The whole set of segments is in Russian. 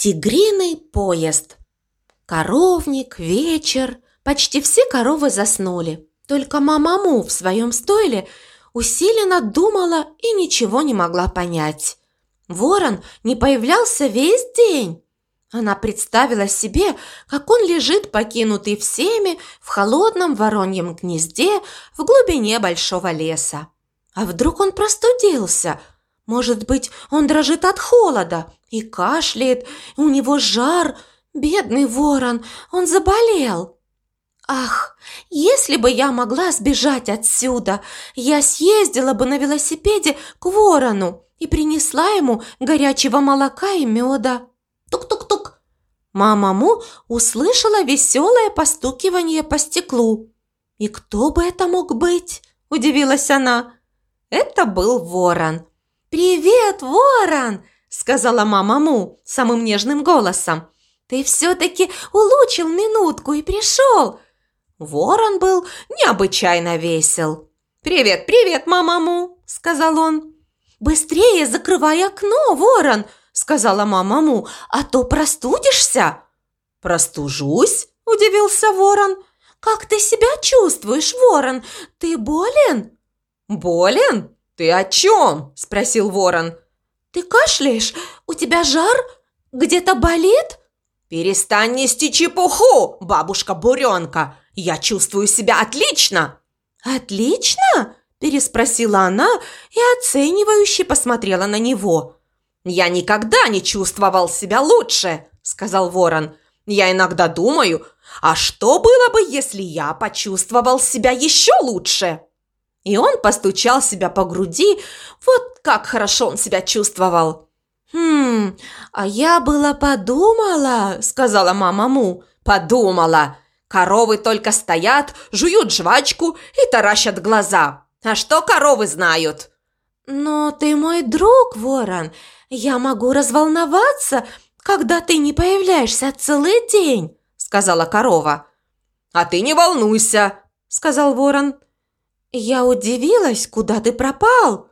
Тигриный поезд. Коровник, вечер. Почти все коровы заснули. Только мама Му в своем стойле усиленно думала и ничего не могла понять. Ворон не появлялся весь день. Она представила себе, как он лежит покинутый всеми в холодном вороньем гнезде в глубине большого леса. А вдруг он простудился – может быть, он дрожит от холода и кашляет, у него жар. Бедный ворон, он заболел. Ах, если бы я могла сбежать отсюда, я съездила бы на велосипеде к ворону и принесла ему горячего молока и меда. Тук-тук-тук. Мама Му услышала веселое постукивание по стеклу. «И кто бы это мог быть?» – удивилась она. Это был ворон. «Привет, ворон!» – сказала мама Му самым нежным голосом. «Ты все-таки улучил минутку и пришел!» Ворон был необычайно весел. «Привет, привет, мама Му!» – сказал он. «Быстрее закрывай окно, ворон!» – сказала мама Му. «А то простудишься!» «Простужусь?» – удивился ворон. «Как ты себя чувствуешь, ворон? Ты болен?» «Болен? «Ты о чем?» – спросил ворон. «Ты кашляешь? У тебя жар? Где-то болит?» «Перестань нести чепуху, бабушка Буренка! Я чувствую себя отлично!» «Отлично?» – переспросила она и оценивающе посмотрела на него. «Я никогда не чувствовал себя лучше!» – сказал ворон. «Я иногда думаю, а что было бы, если я почувствовал себя еще лучше?» И он постучал себя по груди, вот как хорошо он себя чувствовал. «Хм, а я была подумала», — сказала мама Му. «Подумала. Коровы только стоят, жуют жвачку и таращат глаза. А что коровы знают?» «Но ты мой друг, Ворон. Я могу разволноваться, когда ты не появляешься целый день», — сказала корова. «А ты не волнуйся», — сказал Ворон. «Я удивилась, куда ты пропал?»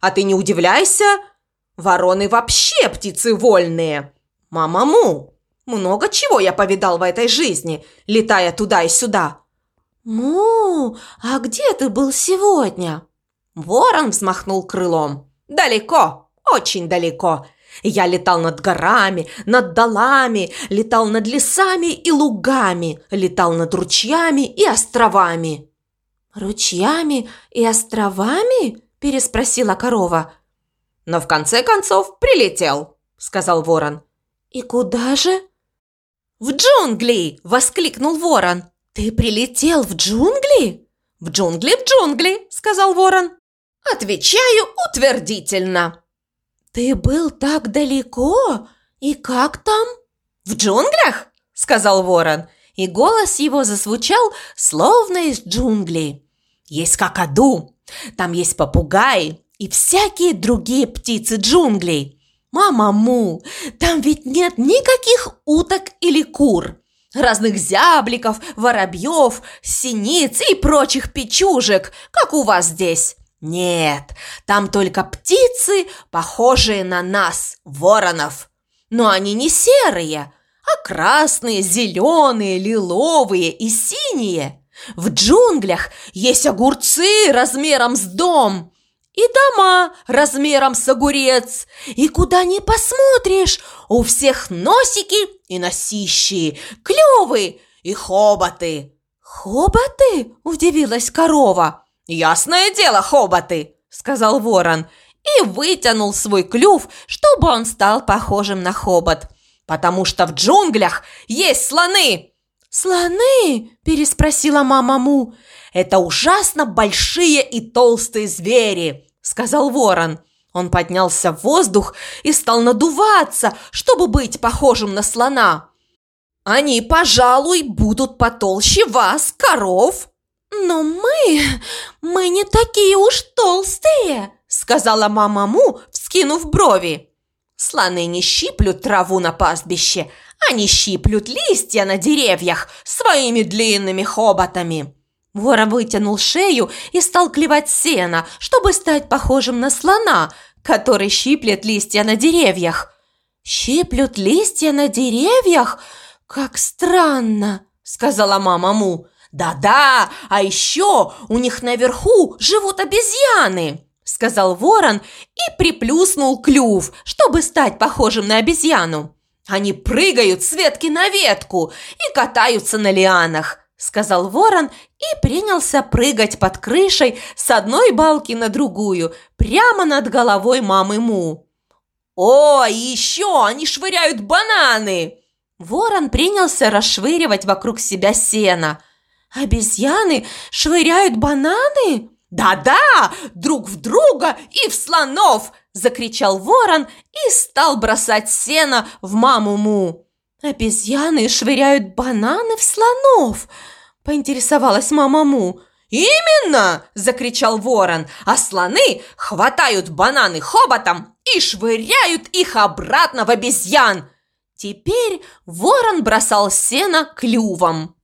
«А ты не удивляйся! Вороны вообще птицы вольные! Мама-му! Много чего я повидал в этой жизни, летая туда и сюда!» «Му, а где ты был сегодня?» Ворон взмахнул крылом. «Далеко, очень далеко!» Я летал над горами, над долами, летал над лесами и лугами, летал над ручьями и островами. «Ручьями и островами?» – переспросила корова. «Но в конце концов прилетел», – сказал ворон. «И куда же?» «В джунгли!» – воскликнул ворон. «Ты прилетел в джунгли?» «В джунгли, в джунгли!» – сказал ворон. «Отвечаю утвердительно!» «Ты был так далеко? И как там?» «В джунглях?» – сказал ворон и голос его зазвучал, словно из джунглей. «Есть какаду, там есть попугаи и всякие другие птицы джунглей. Мама Му, там ведь нет никаких уток или кур, разных зябликов, воробьев, синиц и прочих печужек, как у вас здесь. Нет, там только птицы, похожие на нас, воронов. Но они не серые, а красные, зеленые, лиловые и синие. В джунглях есть огурцы размером с дом и дома размером с огурец. И куда ни посмотришь, у всех носики и носищи, клювы и хоботы. «Хоботы?» – удивилась корова. «Ясное дело, хоботы!» – сказал ворон и вытянул свой клюв, чтобы он стал похожим на хобот – потому что в джунглях есть слоны!» «Слоны?» – переспросила мама Му. «Это ужасно большие и толстые звери», – сказал ворон. Он поднялся в воздух и стал надуваться, чтобы быть похожим на слона. «Они, пожалуй, будут потолще вас, коров!» «Но мы... мы не такие уж толстые!» – сказала мама Му, вскинув брови. Слоны не щиплют траву на пастбище, они щиплют листья на деревьях своими длинными хоботами. Вора вытянул шею и стал клевать сено, чтобы стать похожим на слона, который щиплет листья на деревьях. щиплют листья на деревьях? Как странно!» – сказала мама Му. «Да-да, а еще у них наверху живут обезьяны!» Сказал ворон и приплюснул клюв, чтобы стать похожим на обезьяну. Они прыгают с ветки на ветку и катаются на лианах, сказал ворон и принялся прыгать под крышей с одной балки на другую, прямо над головой мамы Му. «О, еще они швыряют бананы!» Ворон принялся расшвыривать вокруг себя сено. «Обезьяны швыряют бананы?» «Да-да, друг в друга и в слонов!» – закричал ворон и стал бросать сено в маму Му. «Обезьяны швыряют бананы в слонов!» – поинтересовалась мама Му. «Именно!» – закричал ворон, а слоны хватают бананы хоботом и швыряют их обратно в обезьян. Теперь ворон бросал сено клювом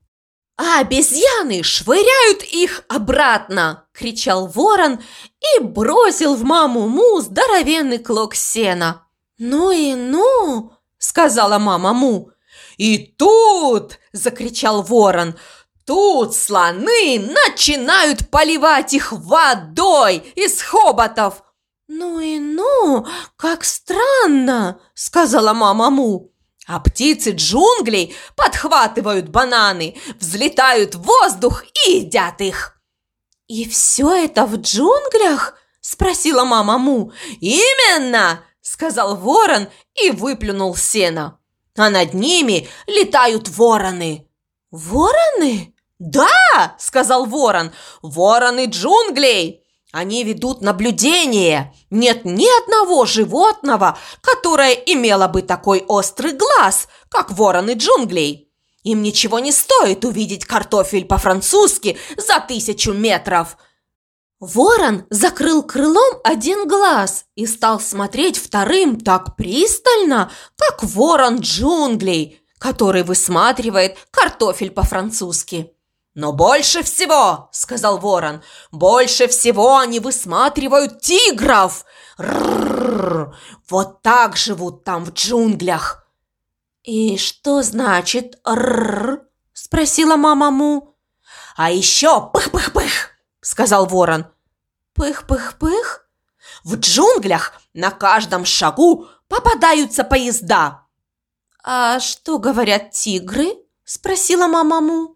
обезьяны швыряют их обратно!» – кричал ворон и бросил в маму Му здоровенный клок сена. «Ну и ну!» – сказала мама Му. «И тут!» – закричал ворон. «Тут слоны начинают поливать их водой из хоботов!» «Ну и ну! Как странно!» – сказала мама Му. А птицы джунглей подхватывают бананы, взлетают в воздух и едят их. «И все это в джунглях?» – спросила мама Му. «Именно!» – сказал ворон и выплюнул сено. «А над ними летают вороны». «Вороны?» «Да!» – сказал ворон. «Вороны джунглей!» Они ведут наблюдение. Нет ни одного животного, которое имело бы такой острый глаз, как вороны джунглей. Им ничего не стоит увидеть картофель по-французски за тысячу метров. Ворон закрыл крылом один глаз и стал смотреть вторым так пристально, как ворон джунглей, который высматривает картофель по-французски. «Но больше всего, — сказал ворон, — больше всего они высматривают тигров! Рррррр! Вот так живут там в джунглях!» «И что значит «ррррр»?» – спросила мама Му. «А еще пых-пых-пых!» – сказал ворон. «Пых-пых-пых?» «В джунглях на каждом шагу попадаются поезда!» «А что говорят тигры?» – спросила мама Му.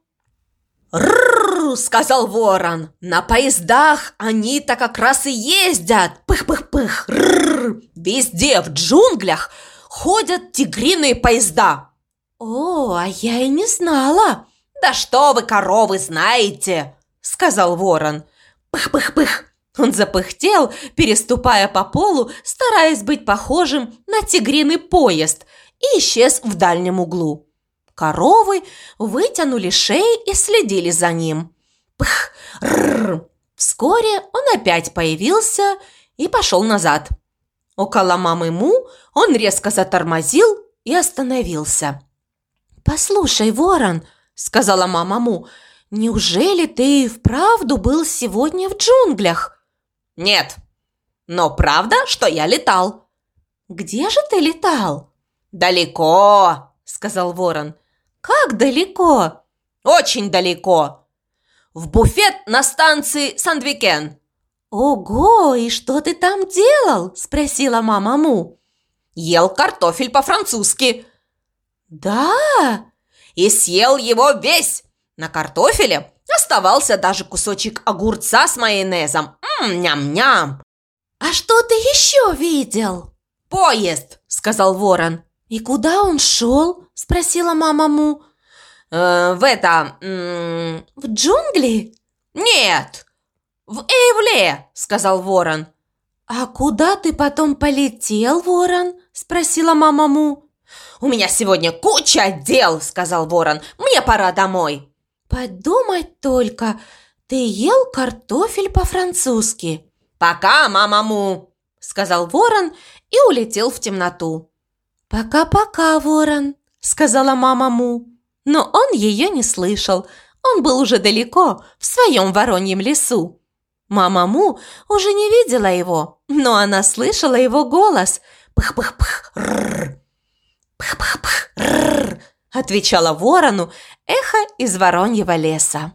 «Ррррр!» – сказал ворон. «На поездах они-то как раз и ездят! Пых-пых-пых! Ррррр! Везде, в джунглях, ходят тигриные поезда!» «О, а я и не знала!» «Да что вы, коровы, знаете!» – сказал ворон. «Пых-пых-пых!» Он запыхтел, переступая по полу, стараясь быть похожим на тигриный поезд, и исчез в дальнем углу. Коровы вытянули шеи и следили за ним. Пх! Рррр! Вскоре он опять появился и пошел назад. Около мамы Му он резко затормозил и остановился. «Послушай, ворон», — сказала мама Му, — «неужели ты вправду был сегодня в джунглях?» «Нет, но правда, что я летал». «Где же ты летал?» «Далеко», — сказал ворон. «Как далеко?» «Очень далеко. В буфет на станции Сандвикен». «Ого, и что ты там делал?» – спросила мама Му. «Ел картофель по-французски». «Да?» «И съел его весь. На картофеле оставался даже кусочек огурца с майонезом. Ммм, ням-ням!» «А что ты еще видел?» «Поезд!» – сказал ворон. «И куда он шел?» – спросила мама Му. «Э, «В это... в джунгли?» «Нет, в Эйвле», – сказал ворон. «А куда ты потом полетел, ворон?» – спросила мама Му. «У меня сегодня куча дел», – сказал ворон. «Мне пора домой». «Подумать только, ты ел картофель по-французски». «Пока, мама Му», – сказал ворон и улетел в темноту. «Пока-пока, ворон», — сказала мама Му. Но он ее не слышал. Он был уже далеко, в своем вороньем лесу. Мама Му уже не видела его, но она слышала его голос. Пх, пх, пх, «Пых-пых-пых, отвечала ворону эхо из вороньего леса.